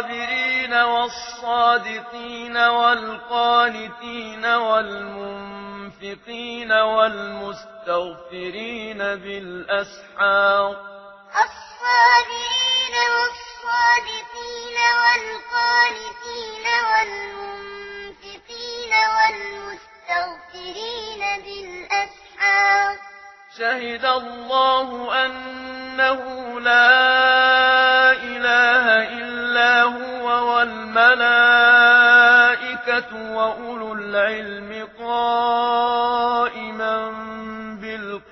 الصابرين والصادقين والقانتين والمنفقين والمستغفرين بالأسحار الصابرين والصادقين والقانتين والمنفقين والمستغفرين بالأسحار شهد الله أنه لا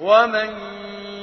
ومن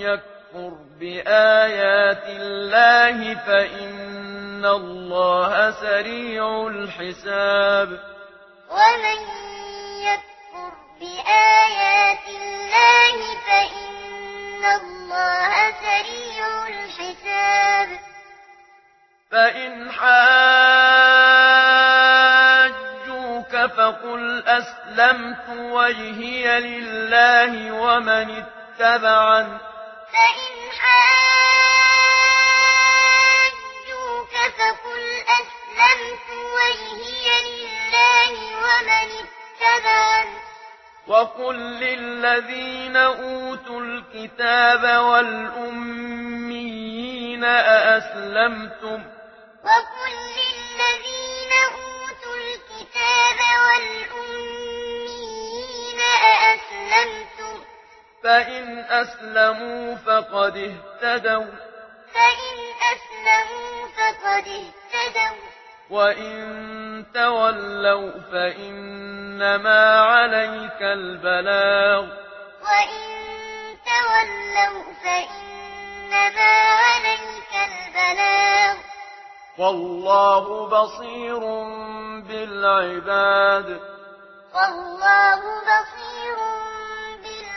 يكفر بآيات الله فإن الله سريع الحساب ومن يكفر بآيات الله فإن الله سريع الحساب فإن حاد فقل أسلمت وجهي لله ومن اتبعن فإن حاجوك فقل أسلمت وجهي لله ومن اتبعن وقل للذين أوتوا الكتاب والأمين أأسلمتم وقل فإن أسلموا فقد اهتدوا فإن أسلموا فقد اهتدوا وإن تولوا فإنما عليك البلاغ وإن تولوا فإنما عليك البلاغ والله بصير بالعباد والله بصير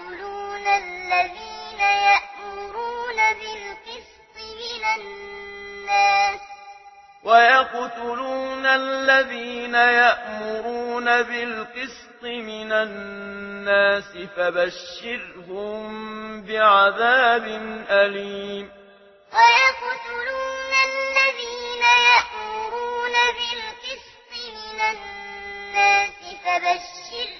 يقتلون الذين يأمرون بالقسط من الناس ويقتلون الذين يأمرون بالقسط من الناس فبشرهم بعذاب أليم. ويقتلون الذين يأمرون بالقسط من الناس فبشرهم